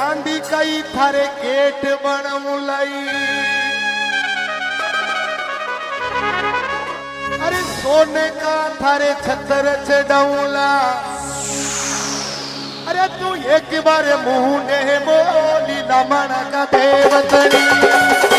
चांदी कई थारे गेट बनमुलाई अरे सोने का थारे छतर चढ़ाऊला अरे तू एक बार मुँह ने बोली ना मन का देवतनी।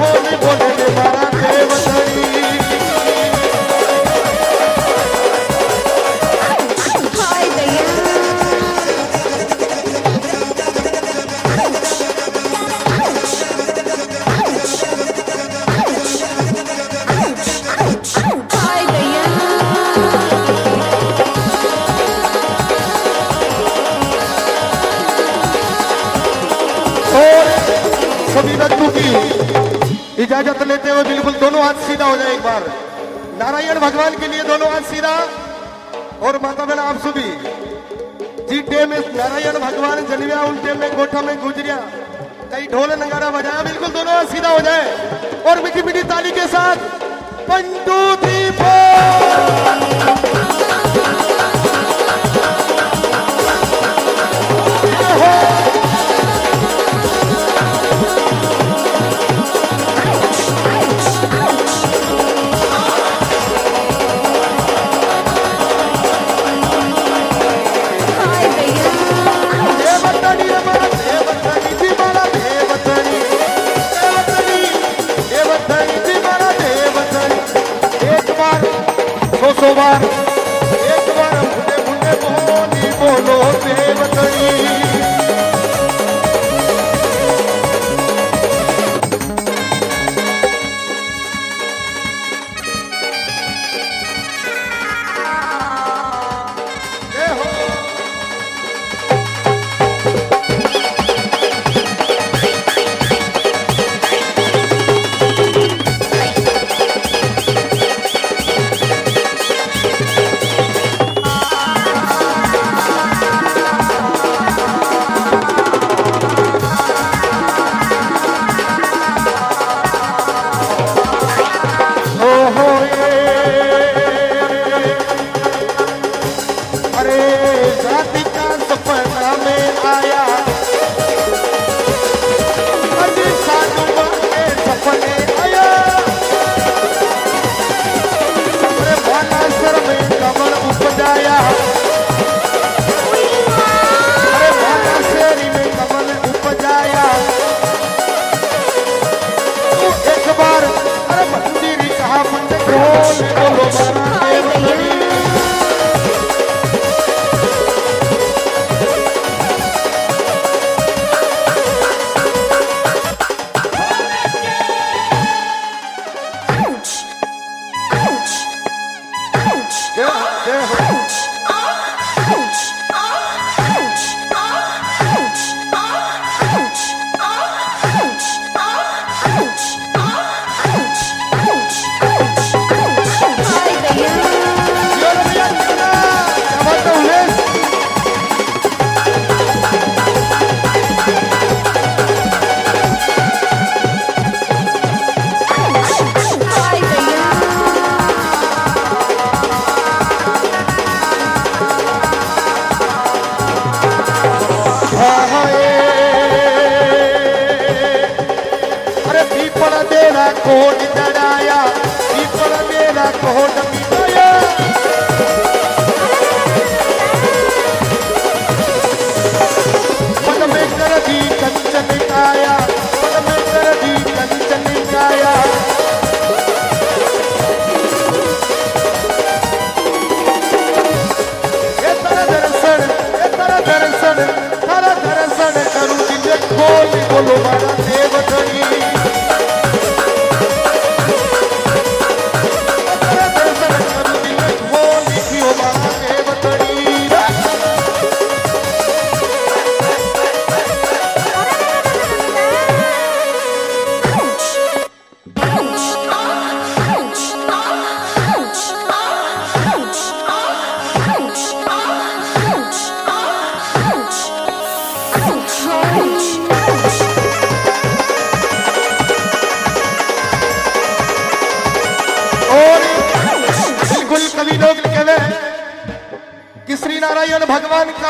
मोहनी बोले ने इजाज़त लेते हुए बिल्कुल दोनों हाथ सीधा हो जाए एक बार। नारायण भगवान के लिए दोनों हाथ सीधा। और माता बहन, आप सभी। जीटे में नारायण भगवान जलविया उल्टे में गोठा में गुजरिया। कई ढोल नगारा बजाया, बिल्कुल दोनों हाथ सीधा हो जाए। और मीठी मीठी ताली के साथ पंटू दीपो। Yeah. पीपल मेरा कोट चढ़ाया पीपल मेरा कोट मिटाया मन में कर दी कंचन काया मन में कंचन काया। दर्शन दर्शन तेरा दर्शन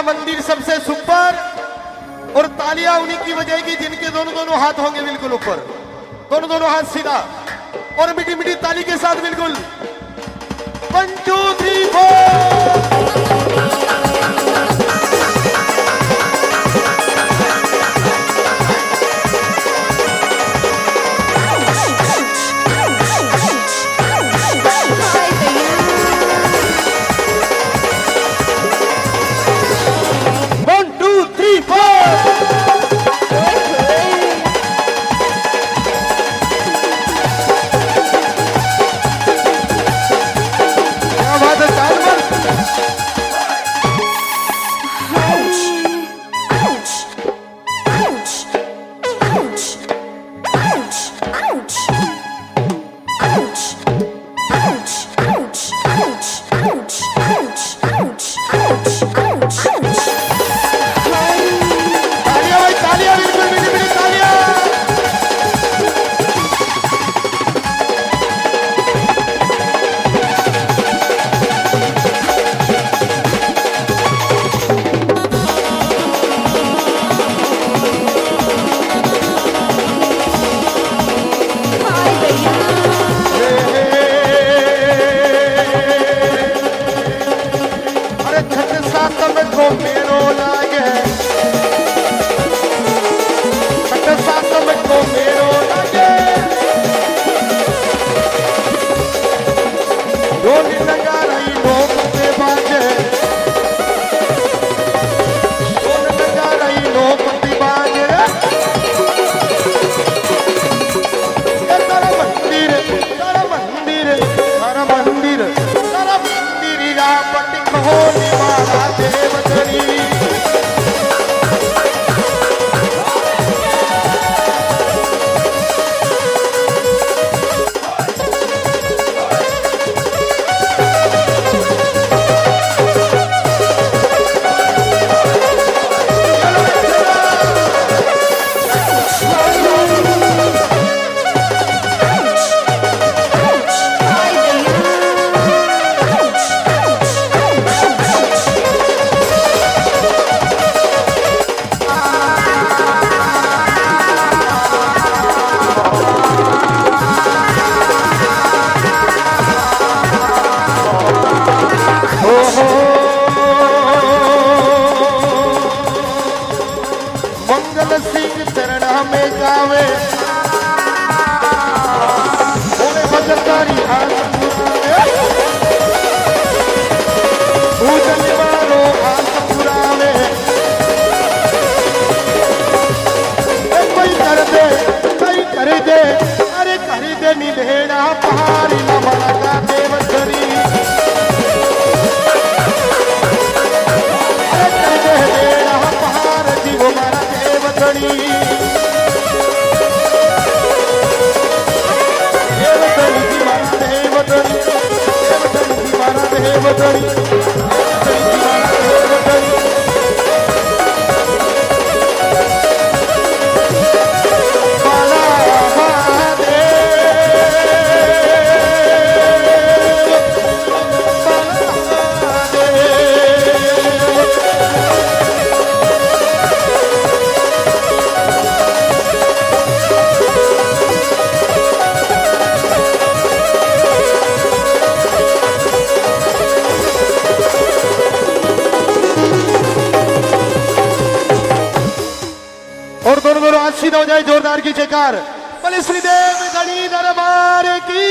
का मंदिर सबसे सुपर और तालियाँ उन्हीं की बजेगी जिनके दोनों दोनों हाथ होंगे बिल्कुल ऊपर। दोनों दोनों हाथ सीधा। और मिट्टी मिट्टी ताली के साथ बिल्कुल। वन टू थ्री फोर घड़ी सिद्ध हो जाए जोरदार की जयकार। बलि श्रीदेव गणी दरबार की।